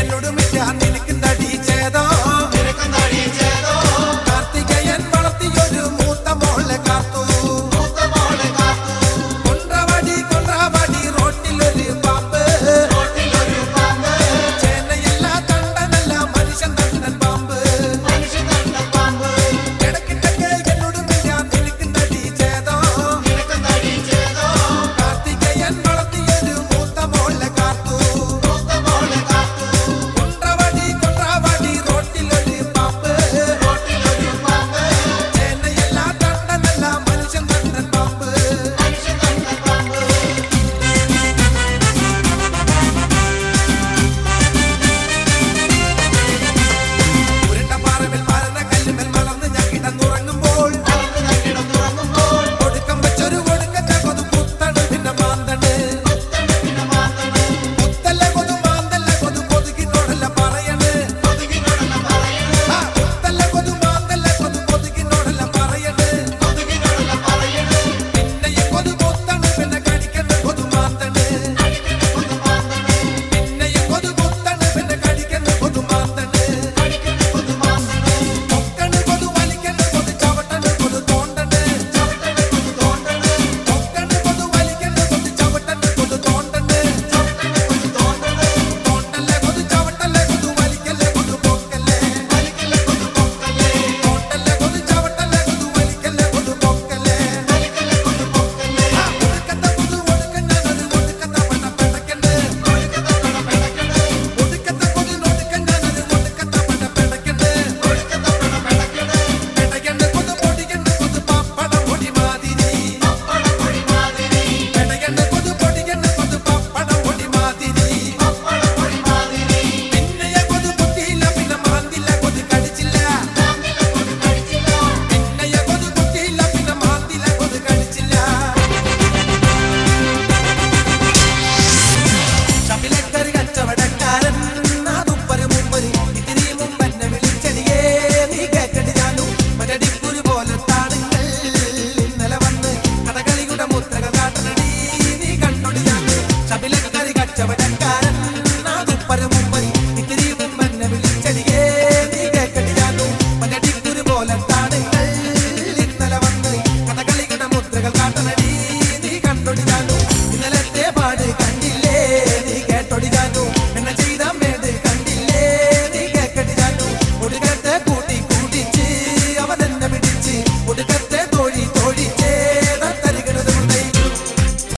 என்னோட மிக்க